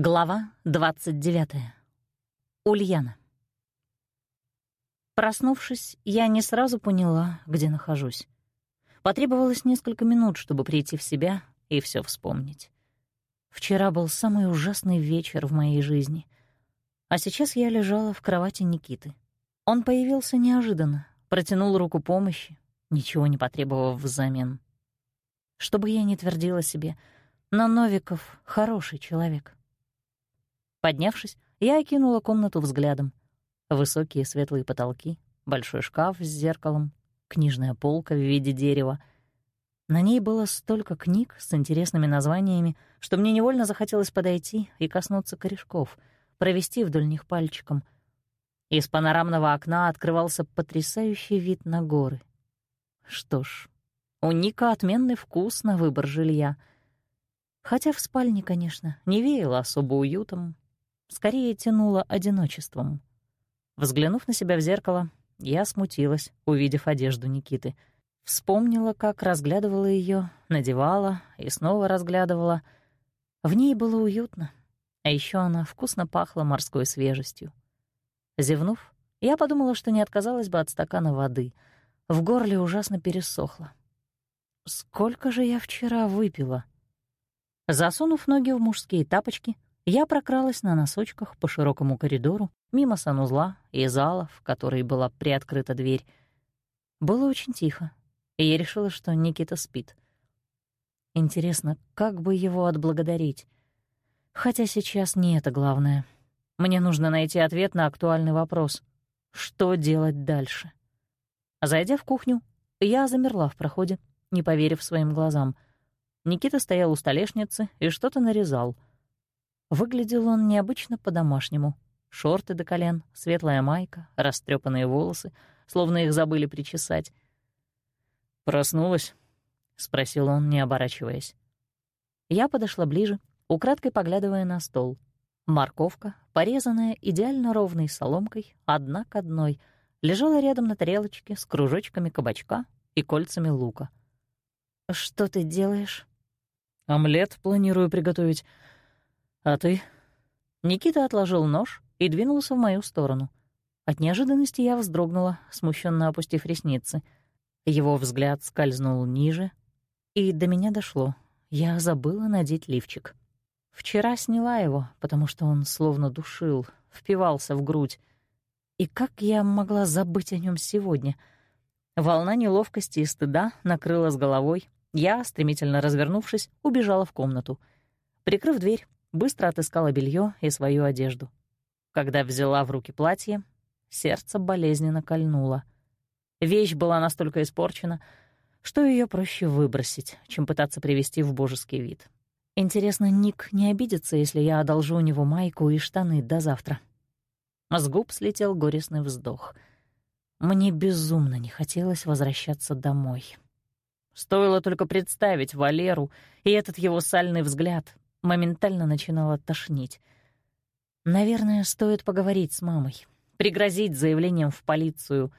Глава 29. Ульяна. Проснувшись, я не сразу поняла, где нахожусь. Потребовалось несколько минут, чтобы прийти в себя и все вспомнить. Вчера был самый ужасный вечер в моей жизни. А сейчас я лежала в кровати Никиты. Он появился неожиданно, протянул руку помощи, ничего не потребовав взамен. Что бы я ни твердила себе, но Новиков — хороший человек. Поднявшись, я окинула комнату взглядом. Высокие светлые потолки, большой шкаф с зеркалом, книжная полка в виде дерева. На ней было столько книг с интересными названиями, что мне невольно захотелось подойти и коснуться корешков, провести вдоль них пальчиком. Из панорамного окна открывался потрясающий вид на горы. Что ж, у Ника отменный вкус на выбор жилья. Хотя в спальне, конечно, не веяло особо уютом, скорее тянуло одиночеством. Взглянув на себя в зеркало, я смутилась, увидев одежду Никиты. Вспомнила, как разглядывала ее, надевала и снова разглядывала. В ней было уютно, а еще она вкусно пахла морской свежестью. Зевнув, я подумала, что не отказалась бы от стакана воды. В горле ужасно пересохло. Сколько же я вчера выпила? Засунув ноги в мужские тапочки — я прокралась на носочках по широкому коридору, мимо санузла и зала, в который была приоткрыта дверь. Было очень тихо, и я решила, что Никита спит. Интересно, как бы его отблагодарить? Хотя сейчас не это главное. Мне нужно найти ответ на актуальный вопрос. Что делать дальше? Зайдя в кухню, я замерла в проходе, не поверив своим глазам. Никита стоял у столешницы и что-то нарезал — Выглядел он необычно по-домашнему. Шорты до колен, светлая майка, растрепанные волосы, словно их забыли причесать. «Проснулась?» — спросил он, не оборачиваясь. Я подошла ближе, украдкой поглядывая на стол. Морковка, порезанная идеально ровной соломкой, одна к одной, лежала рядом на тарелочке с кружочками кабачка и кольцами лука. «Что ты делаешь?» «Омлет планирую приготовить. «А ты?» Никита отложил нож и двинулся в мою сторону. От неожиданности я вздрогнула, смущенно опустив ресницы. Его взгляд скользнул ниже, и до меня дошло. Я забыла надеть лифчик. Вчера сняла его, потому что он словно душил, впивался в грудь. И как я могла забыть о нем сегодня? Волна неловкости и стыда накрыла с головой. Я, стремительно развернувшись, убежала в комнату. Прикрыв дверь, быстро отыскала белье и свою одежду. Когда взяла в руки платье, сердце болезненно кольнуло. Вещь была настолько испорчена, что ее проще выбросить, чем пытаться привести в божеский вид. Интересно, Ник не обидится, если я одолжу у него майку и штаны до завтра? С губ слетел горестный вздох. Мне безумно не хотелось возвращаться домой. Стоило только представить Валеру и этот его сальный взгляд, моментально начинало тошнить. Наверное, стоит поговорить с мамой, пригрозить заявлением в полицию.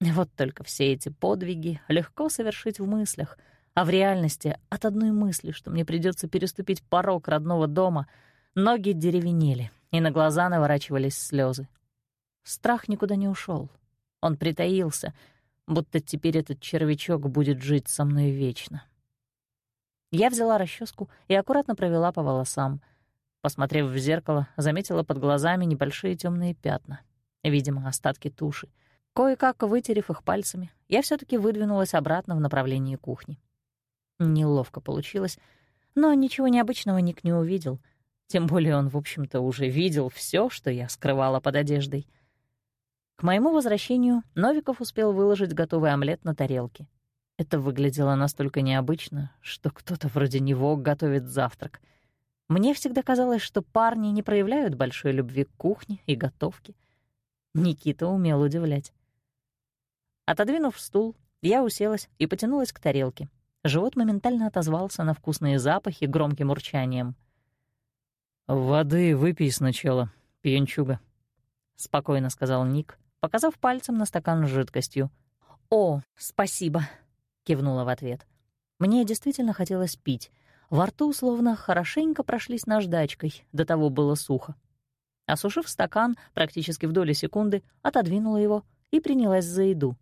Вот только все эти подвиги легко совершить в мыслях, а в реальности от одной мысли, что мне придется переступить порог родного дома, ноги деревенели, и на глаза наворачивались слезы. Страх никуда не ушел. Он притаился, будто теперь этот червячок будет жить со мной вечно. Я взяла расческу и аккуратно провела по волосам. Посмотрев в зеркало, заметила под глазами небольшие темные пятна. Видимо, остатки туши. Кое-как вытерев их пальцами, я все таки выдвинулась обратно в направлении кухни. Неловко получилось, но ничего необычного Ник не увидел. Тем более он, в общем-то, уже видел все, что я скрывала под одеждой. К моему возвращению Новиков успел выложить готовый омлет на тарелке. Это выглядело настолько необычно, что кто-то вроде него готовит завтрак. Мне всегда казалось, что парни не проявляют большой любви к кухне и готовке. Никита умел удивлять. Отодвинув стул, я уселась и потянулась к тарелке. Живот моментально отозвался на вкусные запахи громким урчанием. «Воды выпей сначала, пьянчуга», — спокойно сказал Ник, показав пальцем на стакан с жидкостью. «О, спасибо», — кивнула в ответ. Мне действительно хотелось пить, Во рту словно хорошенько прошлись наждачкой, до того было сухо. Осушив стакан практически в доли секунды, отодвинула его и принялась за еду.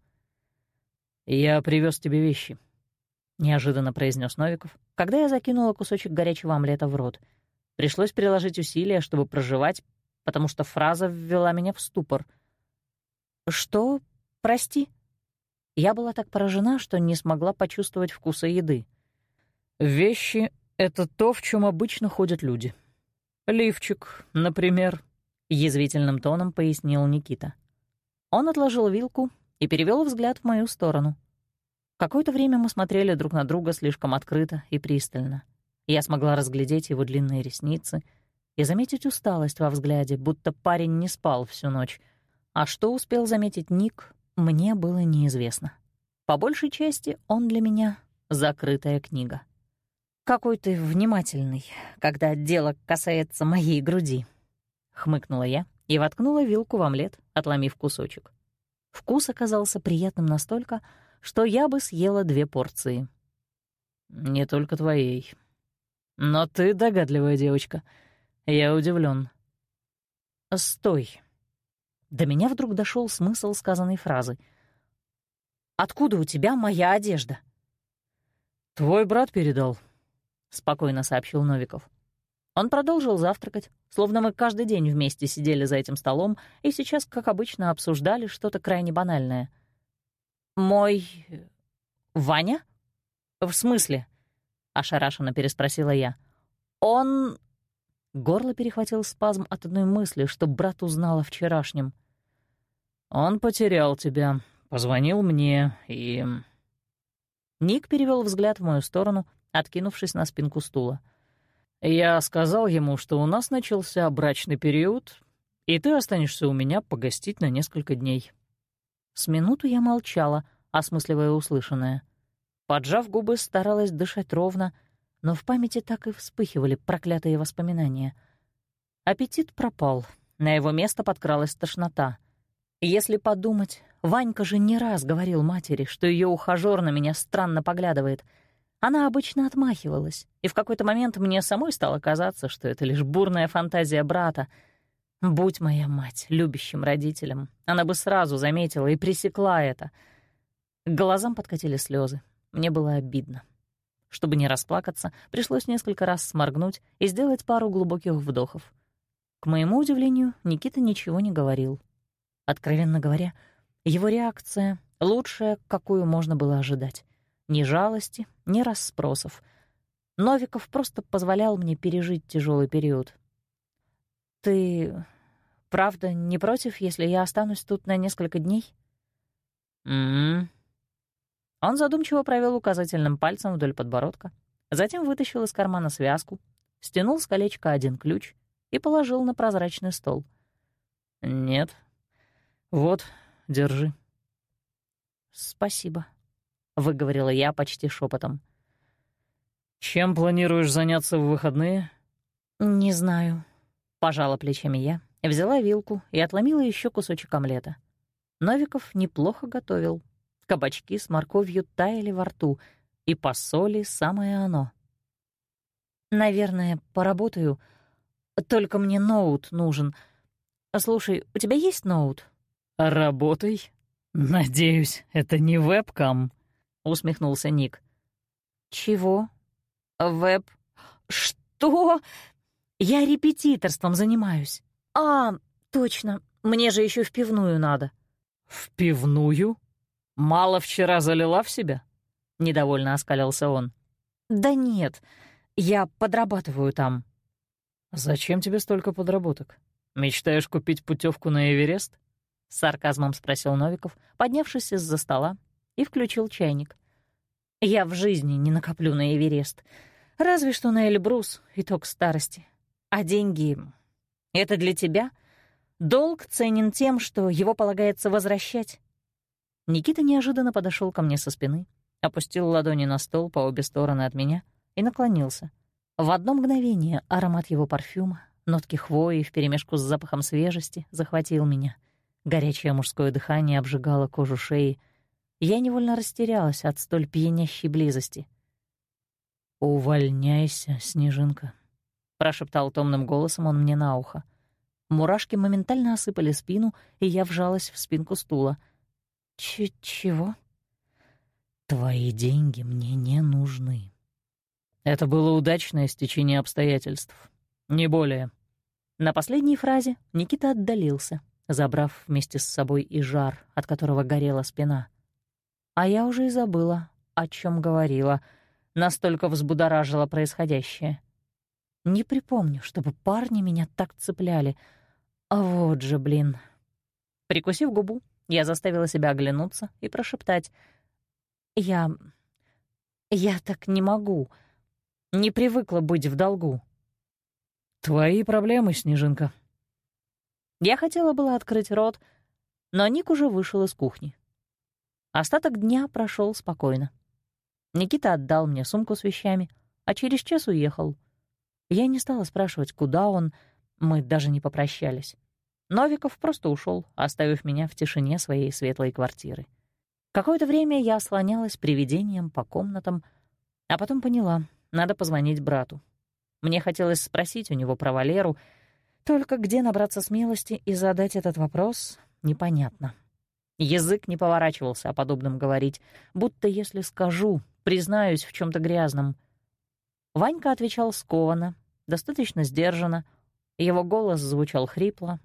«Я привез тебе вещи», — неожиданно произнес Новиков, когда я закинула кусочек горячего омлета в рот. Пришлось приложить усилия, чтобы проживать, потому что фраза ввела меня в ступор. «Что? Прости?» Я была так поражена, что не смогла почувствовать вкуса еды. «Вещи — это то, в чем обычно ходят люди. Лифчик, например», — язвительным тоном пояснил Никита. Он отложил вилку и перевел взгляд в мою сторону. Какое-то время мы смотрели друг на друга слишком открыто и пристально. Я смогла разглядеть его длинные ресницы и заметить усталость во взгляде, будто парень не спал всю ночь. А что успел заметить Ник, мне было неизвестно. По большей части он для меня закрытая книга. «Какой ты внимательный, когда дело касается моей груди», — хмыкнула я и воткнула вилку в омлет, отломив кусочек. Вкус оказался приятным настолько, что я бы съела две порции. «Не только твоей. Но ты догадливая девочка. Я удивлен. «Стой!» До меня вдруг дошел смысл сказанной фразы. «Откуда у тебя моя одежда?» «Твой брат передал», — спокойно сообщил Новиков. Он продолжил завтракать, словно мы каждый день вместе сидели за этим столом и сейчас, как обычно, обсуждали что-то крайне банальное. «Мой... Ваня? В смысле?» — ошарашенно переспросила я. «Он...» Горло перехватил спазм от одной мысли, что брат узнал о вчерашнем. «Он потерял тебя, позвонил мне и...» Ник перевел взгляд в мою сторону, откинувшись на спинку стула. «Я сказал ему, что у нас начался брачный период, и ты останешься у меня погостить на несколько дней». С минуту я молчала, осмысливая услышанное. Поджав губы, старалась дышать ровно, но в памяти так и вспыхивали проклятые воспоминания. Аппетит пропал, на его место подкралась тошнота. Если подумать, Ванька же не раз говорил матери, что ее ухажёр на меня странно поглядывает — она обычно отмахивалась, и в какой-то момент мне самой стало казаться, что это лишь бурная фантазия брата. Будь моя мать любящим родителем, она бы сразу заметила и пресекла это. К глазам подкатили слезы. Мне было обидно. Чтобы не расплакаться, пришлось несколько раз сморгнуть и сделать пару глубоких вдохов. К моему удивлению, Никита ничего не говорил. Откровенно говоря, его реакция — лучшая, какую можно было ожидать. Ни жалости, ни расспросов. Новиков просто позволял мне пережить тяжелый период. «Ты правда не против, если я останусь тут на несколько дней?» «М-м-м». Он задумчиво провел указательным пальцем вдоль подбородка, затем вытащил из кармана связку, стянул с колечка один ключ и положил на прозрачный стол. «Нет. Вот, держи». «Спасибо», — выговорила я почти шепотом. «Чем планируешь заняться в выходные?» «Не знаю», — пожала плечами я, взяла вилку и отломила еще кусочек омлета. Новиков неплохо готовил. Кабачки с морковью таяли во рту, и по соли самое оно. «Наверное, поработаю. Только мне ноут нужен. Слушай, у тебя есть ноут?» «Работай. Надеюсь, это не вебкам», — усмехнулся Ник. «Чего? Веб? Что? Я репетиторством занимаюсь. А, точно, мне же еще в пивную надо». «В пивную? Мало вчера залила в себя?» — недовольно оскалился он. «Да нет, я подрабатываю там». «Зачем тебе столько подработок? Мечтаешь купить путевку на Эверест?» — с сарказмом спросил Новиков, поднявшись из-за стола и включил чайник. «Я в жизни не накоплю на Эверест. Разве что на Эльбрус, итог старости. А деньги — это для тебя? Долг ценен тем, что его полагается возвращать». Никита неожиданно подошел ко мне со спины, опустил ладони на стол по обе стороны от меня и наклонился. В одно мгновение аромат его парфюма, нотки хвои вперемешку с запахом свежести захватил меня. Горячее мужское дыхание обжигало кожу шеи — я невольно растерялась от столь пьянящей близости. «Увольняйся, Снежинка», — прошептал томным голосом он мне на ухо. Мурашки моментально осыпали спину, и я вжалась в спинку стула. Ч «Чего?» «Твои деньги мне не нужны». Это было удачное стечение обстоятельств. Не более. На последней фразе Никита отдалился, забрав вместе с собой и жар, от которого горела спина. А я уже и забыла, о чем говорила, настолько взбудоражило происходящее. Не припомню, чтобы парни меня так цепляли — а вот же, блин. Прикусив губу, я заставила себя оглянуться и прошептать. «Я... я так не могу. Не привыкла быть в долгу». «Твои проблемы, Снежинка». Я хотела было открыть рот, но Ник уже вышел из кухни. Остаток дня прошел спокойно. Никита отдал мне сумку с вещами, а через час уехал. Я не стала спрашивать, куда он, мы даже не попрощались. Новиков просто ушел, оставив меня в тишине своей светлой квартиры. Какое-то время я слонялась привидением по комнатам, а потом поняла, надо позвонить брату. Мне хотелось спросить у него про Валеру, только где набраться смелости и задать этот вопрос, непонятно. Язык не поворачивался о подобном говорить, будто если скажу, признаюсь в чем то грязном. Ванька отвечал скованно, достаточно сдержанно, его голос звучал хрипло,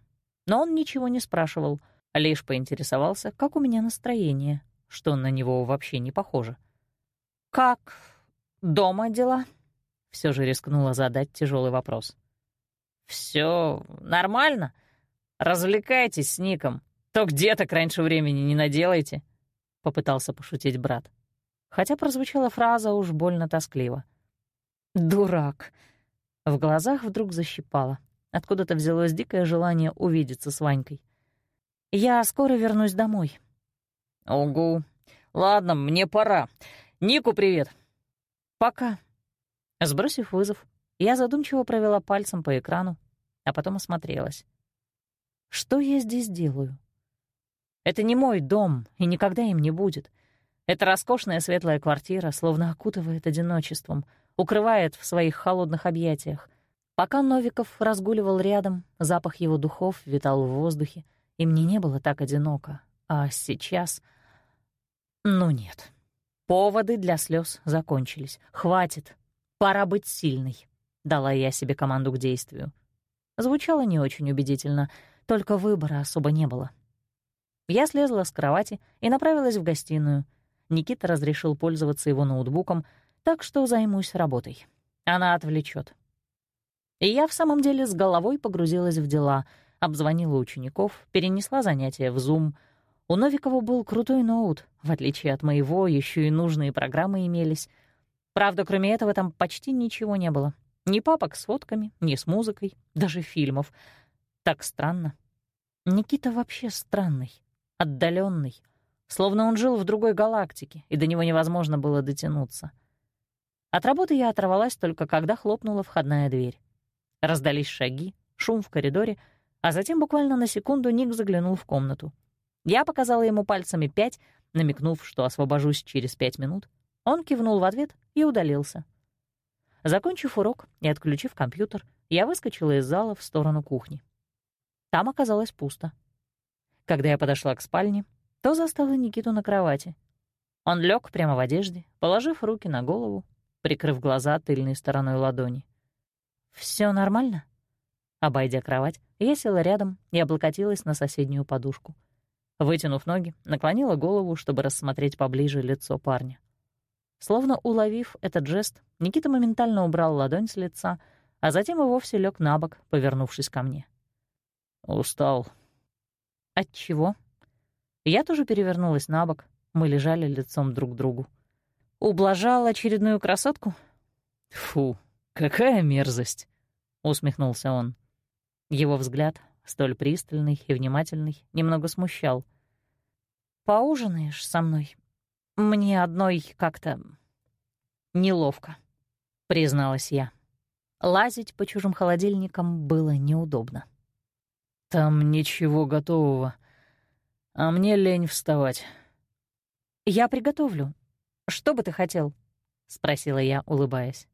но он ничего не спрашивал, лишь поинтересовался, как у меня настроение, что на него вообще не похоже. «Как дома дела?» — все же рискнула задать тяжелый вопрос. Все нормально. Развлекайтесь с Ником. То где-то раньше времени не наделайте», — попытался пошутить брат. Хотя прозвучала фраза уж больно тоскливо. «Дурак!» В глазах вдруг защипало. Откуда-то взялось дикое желание увидеться с Ванькой. «Я скоро вернусь домой». «Угу. Ладно, мне пора. Нику привет». «Пока». Сбросив вызов, я задумчиво провела пальцем по экрану, а потом осмотрелась. «Что я здесь делаю?» Это не мой дом, и никогда им не будет. Эта роскошная светлая квартира словно окутывает одиночеством, укрывает в своих холодных объятиях. Пока Новиков разгуливал рядом, запах его духов витал в воздухе, и мне не было так одиноко. А сейчас... Ну нет. Поводы для слез закончились. Хватит. Пора быть сильной. Дала я себе команду к действию. Звучало не очень убедительно, только выбора особо не было. Я слезла с кровати и направилась в гостиную. Никита разрешил пользоваться его ноутбуком, так что займусь работой. Она отвлечет. И я в самом деле с головой погрузилась в дела, обзвонила учеников, перенесла занятия в Zoom. У Новикова был крутой ноут, в отличие от моего, еще и нужные программы имелись. Правда, кроме этого там почти ничего не было. Ни папок с фотками, ни с музыкой, даже фильмов. Так странно. Никита вообще странный, отдаленный, словно он жил в другой галактике, и до него невозможно было дотянуться. От работы я оторвалась только когда хлопнула входная дверь. Раздались шаги, шум в коридоре, а затем буквально на секунду Ник заглянул в комнату. Я показала ему пальцами пять, намекнув, что освобожусь через пять минут. Он кивнул в ответ и удалился. Закончив урок и отключив компьютер, я выскочила из зала в сторону кухни. Там оказалось пусто. Когда я подошла к спальне, то застала Никиту на кровати. Он лег прямо в одежде, положив руки на голову, прикрыв глаза тыльной стороной ладони. Все нормально?» Обойдя кровать, я села рядом и облокотилась на соседнюю подушку. Вытянув ноги, наклонила голову, чтобы рассмотреть поближе лицо парня. Словно уловив этот жест, Никита моментально убрал ладонь с лица, а затем и вовсе лег на бок, повернувшись ко мне. «Устал». «От чего?» Я тоже перевернулась на бок, мы лежали лицом друг к другу. «Ублажал очередную красотку?» «Фу, «Какая мерзость!» — усмехнулся он. Его взгляд, столь пристальный и внимательный, немного смущал. «Поужинаешь со мной? Мне одной как-то неловко», — призналась я. Лазить по чужим холодильникам было неудобно. «Там ничего готового, а мне лень вставать». «Я приготовлю. Что бы ты хотел?» — спросила я, улыбаясь.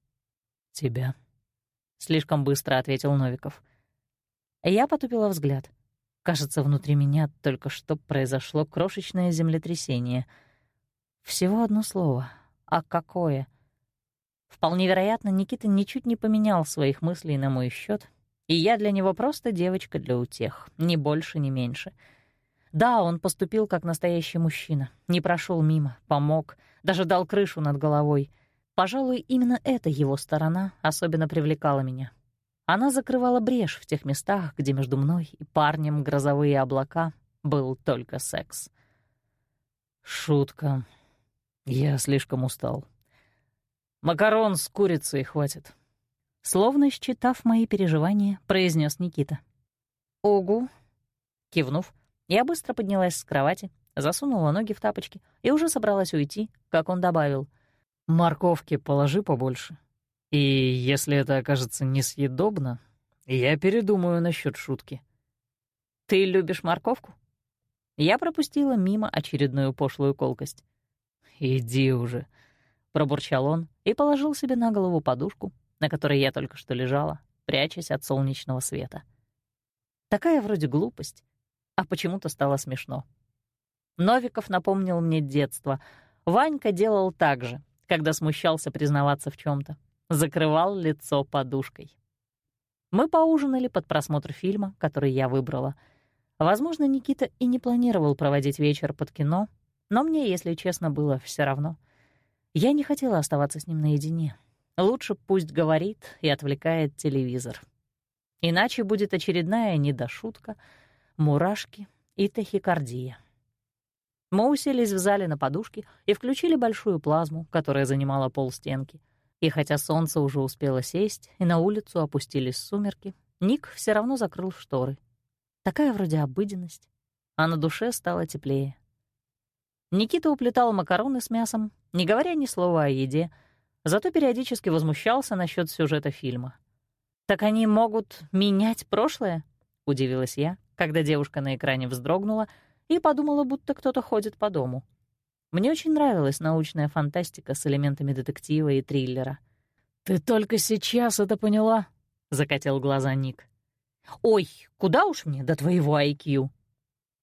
«Тебя», — слишком быстро ответил Новиков. Я потупила взгляд. Кажется, внутри меня только что произошло крошечное землетрясение. Всего одно слово. А какое? Вполне вероятно, Никита ничуть не поменял своих мыслей на мой счет, и я для него просто девочка для утех, ни больше, ни меньше. Да, он поступил как настоящий мужчина, не прошел мимо, помог, даже дал крышу над головой. Пожалуй, именно эта его сторона особенно привлекала меня. Она закрывала брешь в тех местах, где между мной и парнем грозовые облака был только секс. «Шутка. Я слишком устал. Макарон с курицей хватит». Словно считав мои переживания, произнес Никита. «Огу!» Кивнув, я быстро поднялась с кровати, засунула ноги в тапочки и уже собралась уйти, как он добавил. «Морковки положи побольше. И если это окажется несъедобно, я передумаю насчет шутки». «Ты любишь морковку?» Я пропустила мимо очередную пошлую колкость. «Иди уже», — пробурчал он и положил себе на голову подушку, на которой я только что лежала, прячась от солнечного света. Такая вроде глупость, а почему-то стало смешно. Новиков напомнил мне детство. Ванька делал так же, когда смущался признаваться в чем то Закрывал лицо подушкой. Мы поужинали под просмотр фильма, который я выбрала. Возможно, Никита и не планировал проводить вечер под кино, но мне, если честно, было все равно. Я не хотела оставаться с ним наедине. Лучше пусть говорит и отвлекает телевизор. Иначе будет очередная недошутка, мурашки и тахикардия. Мы уселись в зале на подушке и включили большую плазму, которая занимала полстенки. И хотя солнце уже успело сесть и на улицу опустились сумерки, Ник все равно закрыл шторы. Такая вроде обыденность, а на душе стало теплее. Никита уплетал макароны с мясом, не говоря ни слова о еде, зато периодически возмущался насчет сюжета фильма. «Так они могут менять прошлое?» — удивилась я, когда девушка на экране вздрогнула и подумала, будто кто-то ходит по дому. Мне очень нравилась научная фантастика с элементами детектива и триллера. «Ты только сейчас это поняла?» — закатил глаза Ник. «Ой, куда уж мне до твоего IQ?»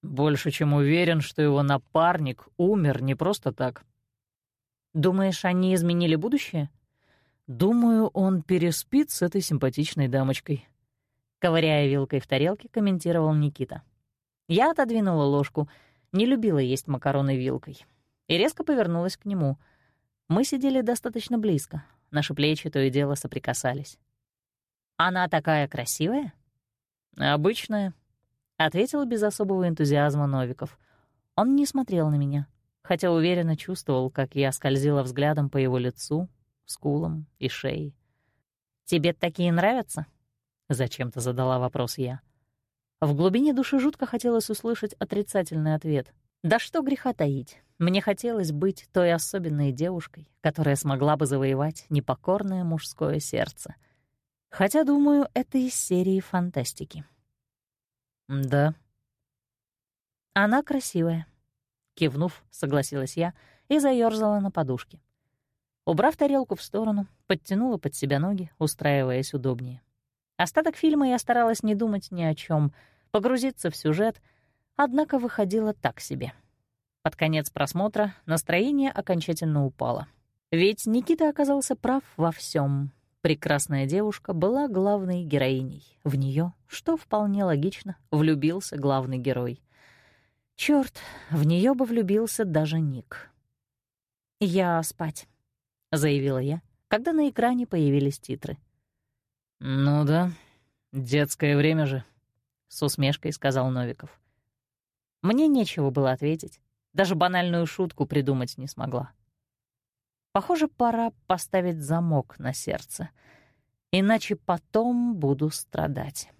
«Больше чем уверен, что его напарник умер не просто так», Думаешь, они изменили будущее? Думаю, он переспит с этой симпатичной дамочкой. Ковыряя вилкой в тарелке, комментировал Никита. Я отодвинула ложку, не любила есть макароны вилкой, и резко повернулась к нему. Мы сидели достаточно близко, наши плечи то и дело соприкасались. «Она такая красивая?» «Обычная», — ответил без особого энтузиазма Новиков. Он не смотрел на меня, хотя уверенно чувствовал, как я скользила взглядом по его лицу, скулам и шее. «Тебе такие нравятся?» — зачем-то задала вопрос я. В глубине души жутко хотелось услышать отрицательный ответ. Да что греха таить, мне хотелось быть той особенной девушкой, которая смогла бы завоевать непокорное мужское сердце. Хотя, думаю, это из серии фантастики. «Да». «Она красивая», Кивнув, согласилась я и заёрзала на подушке. Убрав тарелку в сторону, подтянула под себя ноги, устраиваясь удобнее. Остаток фильма я старалась не думать ни о чем, погрузиться в сюжет, однако выходило так себе. Под конец просмотра настроение окончательно упало. Ведь Никита оказался прав во всем. Прекрасная девушка была главной героиней. В нее, что вполне логично, влюбился главный герой. Черт, в нее бы влюбился даже Ник. «Я спать», — заявила я, когда на экране появились титры. «Ну да, детское время же», — с усмешкой сказал Новиков. Мне нечего было ответить, даже банальную шутку придумать не смогла. Похоже, пора поставить замок на сердце, иначе потом буду страдать.